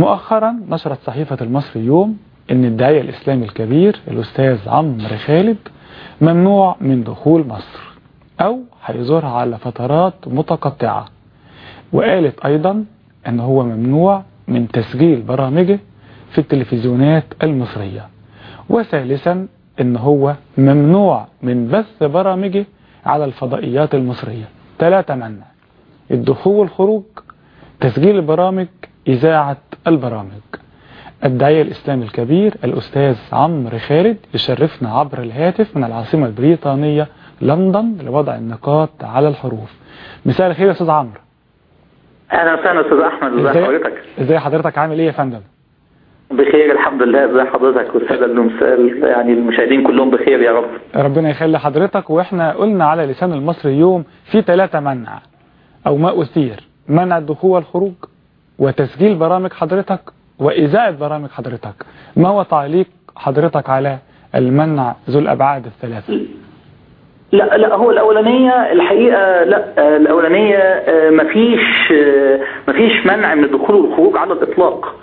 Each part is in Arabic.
مؤخرا نشرت صحيفة المصري اليوم إن الداعية الإسلامي الكبير الأستاذ عمرو خالد ممنوع من دخول مصر أو هيزورها على فترات متقطعة. وقالت أيضا إن هو ممنوع من تسجيل برامجه في التلفزيونات المصرية. وثالثا إن هو ممنوع من بث برامجه على الفضائيات المصرية. ثلاثة منع الدخول والخروج تسجيل البرامج إذاعة البرامج. الداعية الإسلامي الكبير الأستاذ عمرو خالد يشرفنا عبر الهاتف من العاصمة البريطانية لندن لوضع النقاط على الحروف. مساء الخير يا أستاذ عمرو. أهلا وسهلا أستاذ أحمد ازي إزاي حضرتك؟ إزاي حضرتك؟ عامل إيه يا فندم؟ بخير الحمد لله. ازي حضرتك؟ والساده المسأل يعني المشاهدين كلهم بخير يا رب. ربنا يخلي حضرتك. وإحنا قلنا على لسان المصري اليوم في ثلاثة منع أو ما أثير منع الدخول والخروج وتسجيل برامج حضرتك وإذاعة برامج حضرتك. ما هو تعليق حضرتك على المنع ذو الأبعاد الثلاثة؟ لا لا هو الأولانية الحقيقة لا الأولانية آه، مفيش آه، مفيش منع من الدخول والخروج على الإطلاق.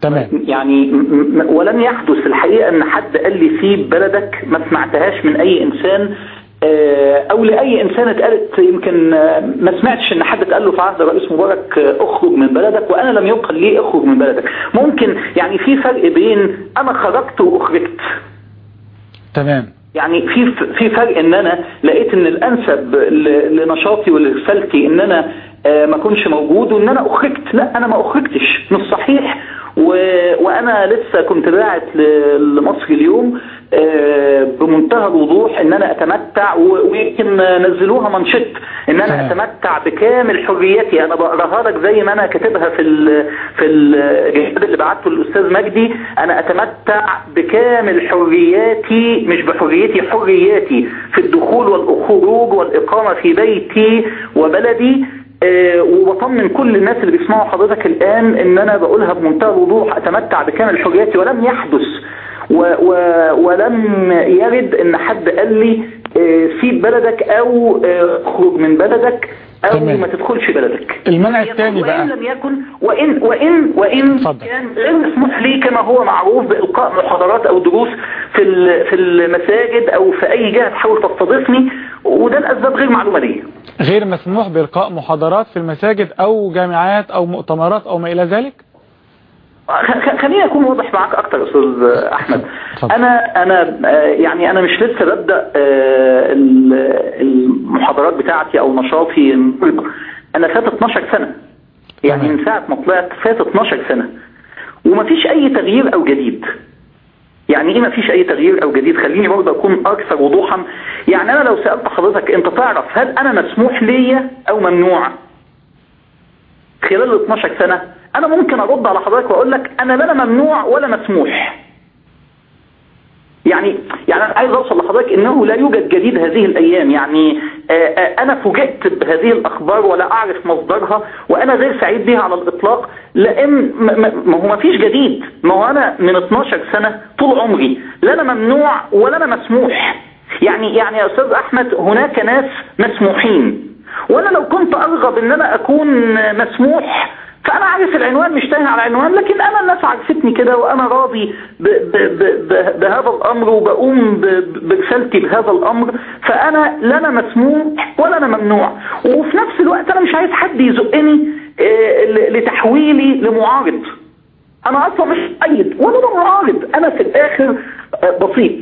تمام. يعني ولم يحدث الحقيقة إن حد قال لي سيب بلدك ما سمعتهاش من أي إنسان أو لأي إنسان اتقالت يمكن آه، ما سمعتش إن حد اتقال له في عهد الرئيس مبارك آه، اخرج من بلدك وأنا لم يقل لي اخرج من بلدك. ممكن يعني في فرق بين أنا خرجت وأخرجت. تمام. يعني في في فرق إن أنا لقيت إن الأنسب لنشاطي ولرسالتي إن أنا آه، ما اكونش موجود وإن أنا أخرجت. لا أنا ما أخرجتش. مش صحيح. و... وأنا لسه كنت باعت لمصر اليوم. آه، بمنتهى الوضوح إن أنا أتمتع ويمكن نزلوها منشط. إن أنا. أتمتع بكامل حريتي. أنا بقراها لك زي ما أنا كاتبها في ال في الجهاد اللي بعته للأستاذ مجدي. أنا أتمتع بكامل حرياتي مش بحريتي حرياتي في الدخول والخروج والإقامة في بيتي وبلدي. آه، وبطمن كل الناس اللي بيسمعوا حضرتك الآن إن أنا بقولها بمنتهى الوضوح. أتمتع بكامل حرياتي ولم يحدث و و ولم يرد إن حد قال لي آه، سيب بلدك أو آه، اخرج من بلدك أو تمام. ما تدخلش بلدك المنع الثاني بقى وإن لم يكن وإن وإن وإن اتفضل. كان غير مسموح لي كما هو معروف بإلقاء محاضرات أو دروس في في المساجد أو في أي جهة تحاول تستضيفني وده الأسباب غير معلومة لي غير مسموح بإلقاء محاضرات في المساجد أو جامعات أو مؤتمرات أو ما إلى ذلك خليني أكون واضح معاك أكتر يا أستاذ أحمد. أنا أنا آه، يعني أنا مش لسه ببدأ آه، ال- المحاضرات بتاعتي أو نشاطي أنا فات 12 سنة. يعني. من ساعة ما طلعت فات 12 سنة. ومفيش أي تغيير أو جديد. يعني إيه مفيش أي تغيير أو جديد؟ خليني برضه أكون أكثر وضوحا. يعني أنا لو سألت حضرتك أنت تعرف هل أنا مسموح ليا أو ممنوع؟ خلال ال 12 سنة أنا ممكن أرد على حضرتك وأقول لك أنا لا ممنوع ولا مسموح. يعني يعني أنا عايز أوصل لحضرتك إنه لا يوجد جديد هذه الأيام. يعني آه، آه، أنا فوجئت بهذه الأخبار ولا أعرف مصدرها وأنا غير سعيد بها على م- م- ما هو ما فيش جديد. ما هو أنا من 12 سنة طول عمري لا أنا ممنوع ولا أنا مسموح. يعني يعني يا أستاذ أحمد هناك ناس مسموحين. وأنا لو كنت أرغب إن أنا أكون مسموح فأنا عارف العنوان مش تايه على العنوان لكن أنا الناس عرفتني كده وأنا راضي ب ب ب ب بهذا الأمر وبقوم برسالتي بهذا الأمر فأنا لا أنا مسموح ولا أنا ممنوع. وفي نفس الوقت أنا مش عايز حد يزقني آه، لتحويلي لمعارض. أنا أصلا مش مؤيد ولا أنا معارض. أنا في الآخر آه، بسيط.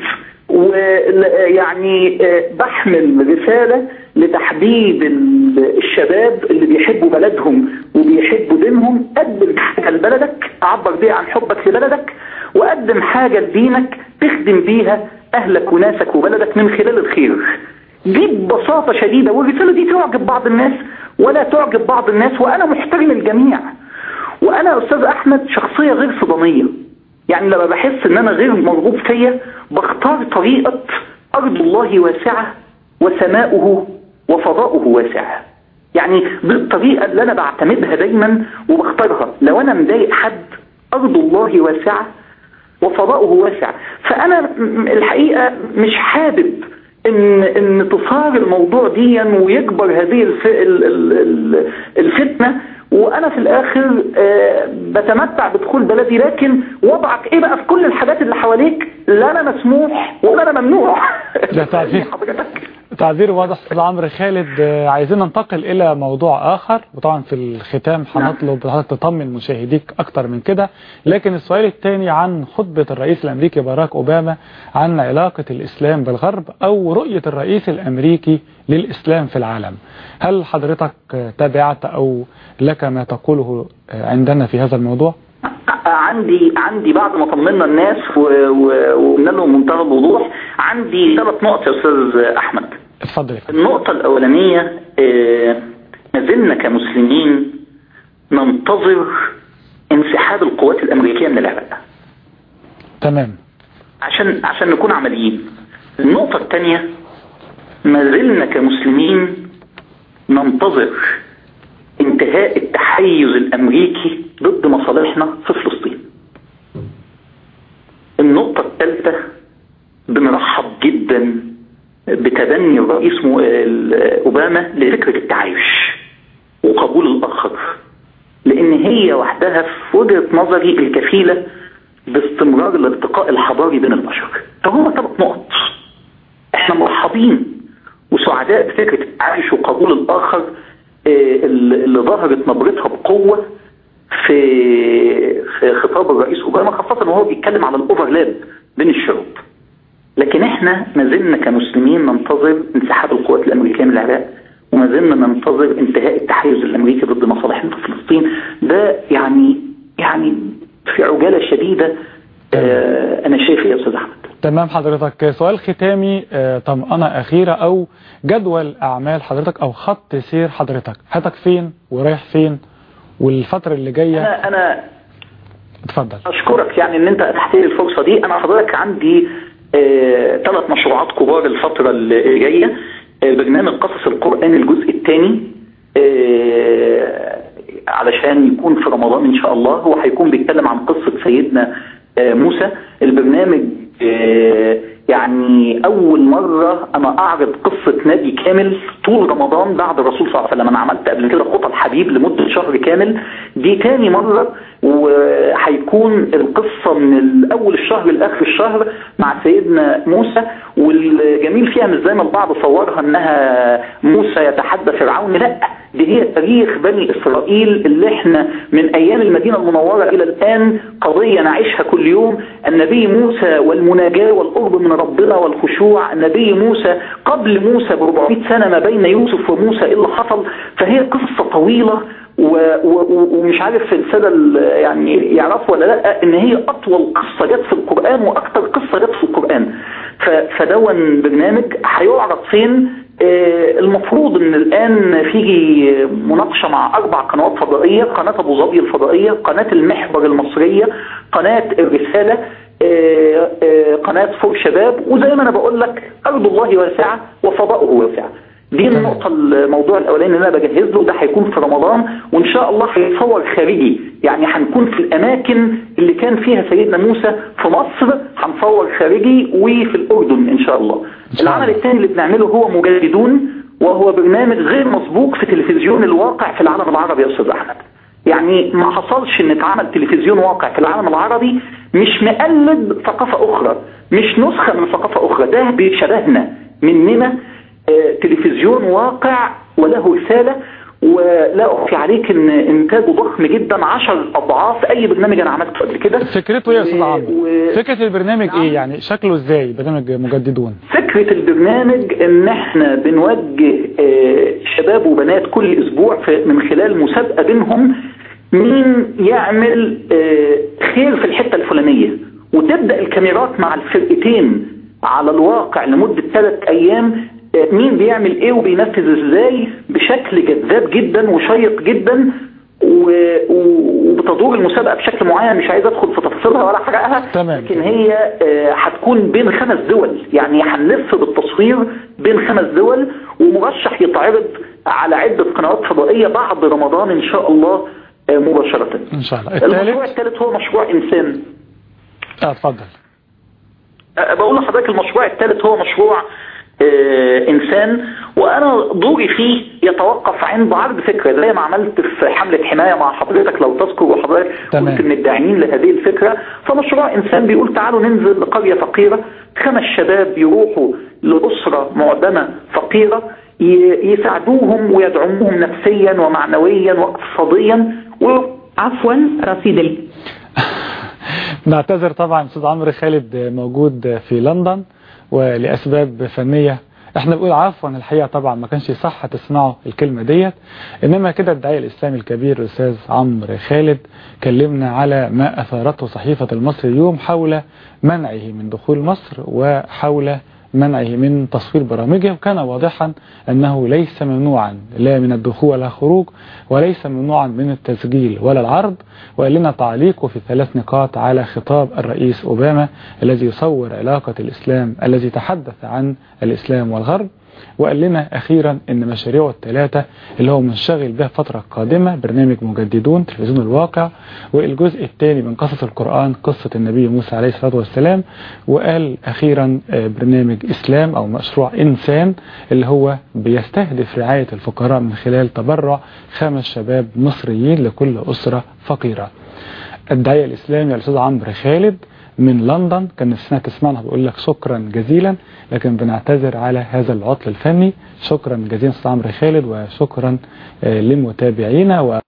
ويعني بحمل رسالة لتحبيب ال- الشباب اللي بيحبوا بلدهم وبيحبوا دينهم. قدم حاجة لبلدك اعبر بيها عن حبك لبلدك وقدم حاجة لدينك تخدم بيها أهلك وناسك وبلدك من خلال الخير. دي ببساطة شديدة والرسالة دي تعجب بعض الناس ولا تعجب بعض الناس وأنا محترم الجميع. وأنا يا أستاذ أحمد شخصية غير صدامية يعني لما بحس إن أنا غير مرغوب فيا بختار طريقة أرض الله واسعة وسماؤه وفضاؤه واسع. يعني دي الطريقة اللي أنا بعتمدها دايما وبختارها. لو أنا مضايق حد أرض الله واسعة وفضاؤه واسع. فأنا م- الحقيقة مش حابب إن إن تصار الموضوع ديا ويكبر هذه الف... ال- ال- ال- الفتنة. وأنا في الآخر آه، بتمتع بدخول بلدي. لكن وضعك إيه بقى في كل الحاجات اللي حواليك؟ لا أنا مسموح ولا أنا ممنوع. ده تعريف. تعبير واضح أستاذ عمرو خالد آه، عايزين ننتقل إلى موضوع آخر. وطبعا في الختام هنطلب حضرتك تطمن مشاهديك أكتر من كده. لكن السؤال الثاني عن خطبة الرئيس الأمريكي باراك أوباما عن علاقة الإسلام بالغرب أو رؤية الرئيس الأمريكي للإسلام في العالم. هل حضرتك تابعت أو لك ما تقوله آه، عندنا في هذا الموضوع؟ عندي عندي بعد ما طمنا الناس وقلنا لهم منتهى الوضوح. عندي ثلاث نقط يا أستاذ أحمد. اتفضل النقطة الأولانية آه، ما زلنا كمسلمين ننتظر انسحاب القوات الأمريكية من العراق تمام. عشان عشان نكون عمليين. النقطة الثانية ما زلنا كمسلمين ننتظر انتهاء التحيز الأمريكي ضد مصالحنا في فلسطين. النقطة الثالثة بنرحب جدا بتبني الرئيس أوباما لفكرة التعايش وقبول الآخر. لأن هي وحدها في وجهة نظري الكفيلة باستمرار الارتقاء الحضاري بين البشر فهم ثلاث نقط. إحنا مرحبين وسعداء بفكرة التعايش وقبول الآخر آه، اللي ظهرت نبرتها بقوة في في خطاب الرئيس أوباما خاصة وهو بيتكلم على الأوفرلاب بين الشعوب. لكن إحنا ما زلنا كمسلمين ننتظر انسحاب القوات الأمريكية من العراق وما زلنا ننتظر انتهاء التحيز الأمريكي ضد مصالحنا في فلسطين. ده يعني يعني في عجالة شديدة آه أنا شايف إيه يا أستاذ أحمد؟ تمام حضرتك. سؤال ختامي آه، طمأنة أخيرة أو جدول أعمال حضرتك أو خط سير حضرتك. حضرتك فين ورايح فين والفترة اللي جاية؟ أنا أنا اتفضل. أشكرك يعني إن أنت أتحت لي الفرصة دي. أنا حضرتك عندي ثلاث مشروعات كبار الفترة اللي جاية. آه، برنامج قصص القرآن الجزء الثاني علشان يكون في رمضان إن شاء الله. هو هيكون بيتكلم عن قصة سيدنا آه، موسى. البرنامج آه، يعني أول مرة أنا أعرض قصة نبي كامل طول رمضان بعد الرسول صلى الله عليه وسلم. أنا عملت قبل كده خطى الحبيب لمدة شهر كامل. دي تاني مرة وهيكون القصة من اول الشهر لآخر الشهر مع سيدنا موسى والجميل فيها مش زي ما البعض صورها إنها موسى يتحدى فرعون لأ دي هي تاريخ بني إسرائيل اللي إحنا من أيام المدينة المنورة إلى الآن قضية نعيشها كل يوم. النبي موسى والمناجاة والقرب من ربنا والخشوع النبي موسى قبل موسى ب 400 سنة ما بين يوسف وموسى إيه اللي حصل؟ فهي و و ومش عارف السادة ال- يعني يعرفوا ولا لا إن هي أطول قصة جت في القرآن وأكثر قصة جت في القرآن. ف- فدون برنامج هيعرض فين آه، المفروض إن الآن في مناقشة مع أربع قنوات فضائية قناة أبو ظبي الفضائية قناة المحور المصرية قناة الرسالة آه، آه، قناة فوق شباب وزي ما أنا بقول لك أرض الله واسعة وفضاؤه واسع. دي النقطة الموضوع الأولاني اللي أنا بجهز له ده هيكون في رمضان وإن شاء الله هيتصور خارجي. يعني هنكون في الأماكن اللي كان فيها سيدنا موسى في مصر هنصور خارجي وفي الأردن إن شاء الله. العمل الثاني اللي بنعمله هو مجددون وهو برنامج غير مسبوق في تلفزيون الواقع في العالم العربي يا أستاذ أحمد. يعني ما حصلش إن اتعمل تلفزيون واقع في العالم العربي مش مقلد ثقافة أخرى مش نسخة من ثقافة أخرى. ده بيشبهنا مننا تلفزيون واقع وله رسالة ولا أخفي عليك إن إنتاجه ضخم جدا عشر أضعاف أي برنامج أنا عملته قبل كده. فكرته إيه يا أستاذ و- عمرو و- فكرة البرنامج نعم. إيه يعني شكله إزاي؟ برنامج مجددون. فكرة البرنامج إن إحنا بنوجه آه، شباب وبنات كل أسبوع في من خلال مسابقة بينهم مين يعمل آه، خير في الحتة الفلانية. وتبدأ الكاميرات مع الفرقتين على الواقع لمدة ثلاث أيام آه، مين بيعمل إيه وبينفذ إزاي بشكل جذاب جدا وشيق جدا وبتدور المسابقة بشكل معين مش عايز أدخل في تفاصيلها ولا احرقها تمام. لكن هي آه، هتكون بين خمس دول. يعني هنلف بالتصوير بين خمس دول ومرشح يتعرض على عدة قنوات فضائية بعد رمضان إن شاء الله آه، مباشرة. إن شاء الله. المشروع الثالث هو مشروع إنسان. آه اتفضل. أه، بقول لحضرتك المشروع الثالث هو مشروع آه، إنسان وأنا دوري فيه يتوقف عند عرض فكرة زي ما عملت في حملة حماية مع حضرتك لو تذكر وحضرتك. كنت من الداعمين لهذه الفكرة فمشروع إنسان بيقول تعالوا ننزل لقريه فقيرة خمس شباب يروحوا لأسرة معدمة فقيرة يساعدوهم ويدعموهم نفسيا ومعنويا واقتصاديا و عفوا رصيد. نعتذر طبعا أستاذ عمرو خالد موجود في لندن ولأسباب فنية. إحنا بنقول عفوا الحقيقة طبعا ما كانش صح تسمعوا الكلمة ديت. إنما كده الداعيه الإسلامي الكبير الأستاذ عمرو خالد كلمنا على ما أثارته صحيفة المصري اليوم حول منعه من دخول مصر وحول منعه من تصوير برامجه وكان واضحا أنه ليس ممنوعا لا من الدخول ولا الخروج وليس ممنوعا من التسجيل ولا العرض وقال لنا تعليقه في ثلاث نقاط على خطاب الرئيس أوباما الذي يصور علاقة الإسلام الذي تحدث عن الإسلام والغرب. وقال لنا أخيرا أن مشاريعه الثلاثة اللي هو منشغل بها الفترة القادمة برنامج مجددون تلفزيون الواقع والجزء الثاني من قصص القرآن قصة النبي موسى عليه الصلاة والسلام وقال أخيرا آه، برنامج إسلام أو مشروع إنسان اللي هو بيستهدف رعاية الفقراء من خلال تبرع خمس شباب مصريين لكل أسرة فقيرة. الداعية الإسلامي الأستاذ عمرو خالد من لندن. كان نفسنا تسمعنا بقول لك شكرا جزيلا لكن بنعتذر على هذا العطل الفني. شكرا جزيلا أستاذ عمرو خالد وشكرا آه، لمتابعينا و